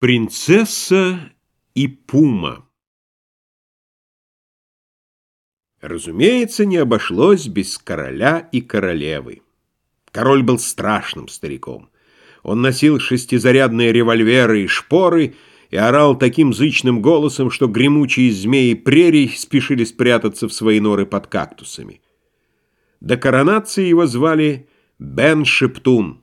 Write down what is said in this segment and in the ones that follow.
Принцесса и пума Разумеется, не обошлось без короля и королевы. Король был страшным стариком. Он носил шестизарядные револьверы и шпоры и орал таким зычным голосом, что гремучие змеи прерий спешили спрятаться в свои норы под кактусами. До коронации его звали Бен Шептун.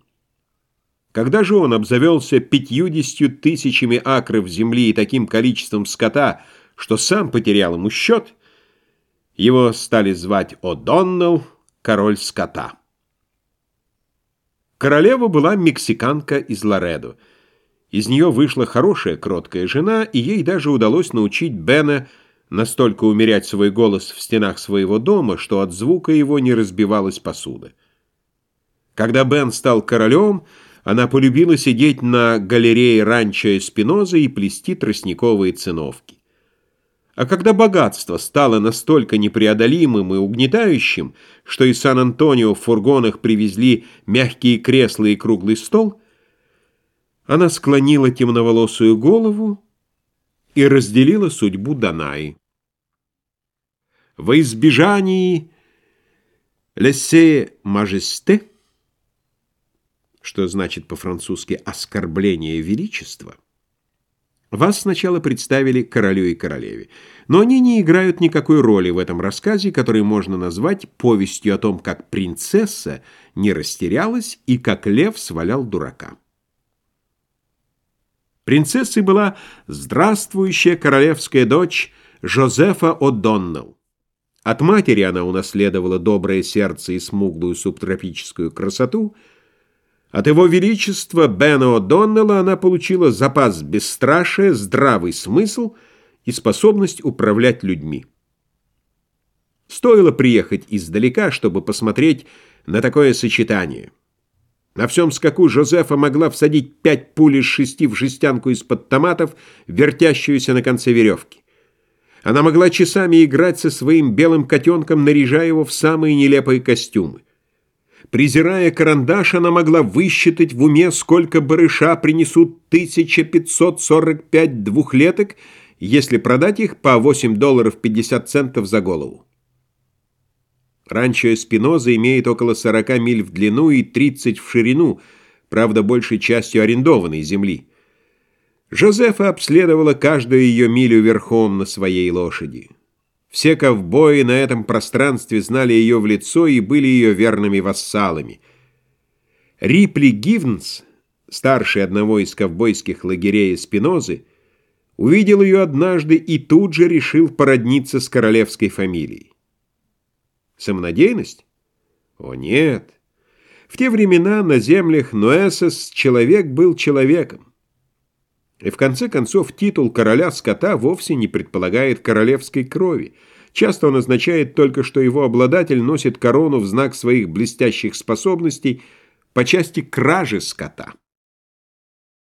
Когда же он обзавелся пятьюдесятью тысячами акров земли и таким количеством скота, что сам потерял ему счет, его стали звать О'Доннелл, король скота. Королева была мексиканка из Лоредо. Из нее вышла хорошая кроткая жена, и ей даже удалось научить Бена настолько умерять свой голос в стенах своего дома, что от звука его не разбивалась посуда. Когда Бен стал королем, она полюбила сидеть на галерее ранчо Эспиноза и плести тростниковые циновки. А когда богатство стало настолько непреодолимым и угнетающим, что из Сан-Антонио в фургонах привезли мягкие кресла и круглый стол, она склонила темноволосую голову и разделила судьбу Данаи. Во избежании «Лессе мажесте» что значит по-французски «оскорбление величества», вас сначала представили королю и королеве, но они не играют никакой роли в этом рассказе, который можно назвать повестью о том, как принцесса не растерялась и как лев свалял дурака. Принцессой была здравствующая королевская дочь Жозефа О'Доннелл. От матери она унаследовала доброе сердце и смуглую субтропическую красоту – от его величества Бена О'Доннелла она получила запас бесстрашия, здравый смысл и способность управлять людьми. Стоило приехать издалека, чтобы посмотреть на такое сочетание. На всем скаку Жозефа могла всадить пять пуль из шести в жестянку из-под томатов, вертящуюся на конце веревки. Она могла часами играть со своим белым котенком, наряжая его в самые нелепые костюмы. Презирая карандаш, она могла высчитать в уме, сколько барыша принесут 1545 двухлеток, если продать их по 8 долларов 50 центов за голову. Ранчо Эспиноза имеет около 40 миль в длину и 30 в ширину, правда, большей частью арендованной земли. Жозефа обследовала каждую ее милю верхом на своей лошади. Все ковбои на этом пространстве знали ее в лицо и были ее верными вассалами. Рипли Гивнс, старший одного из ковбойских лагерей Спинозы, увидел ее однажды и тут же решил породниться с королевской фамилией. Самонадеянность? О, нет. В те времена на землях Ноэсос человек был человеком. И в конце концов титул короля скота вовсе не предполагает королевской крови. Часто он означает только, что его обладатель носит корону в знак своих блестящих способностей по части кражи скота.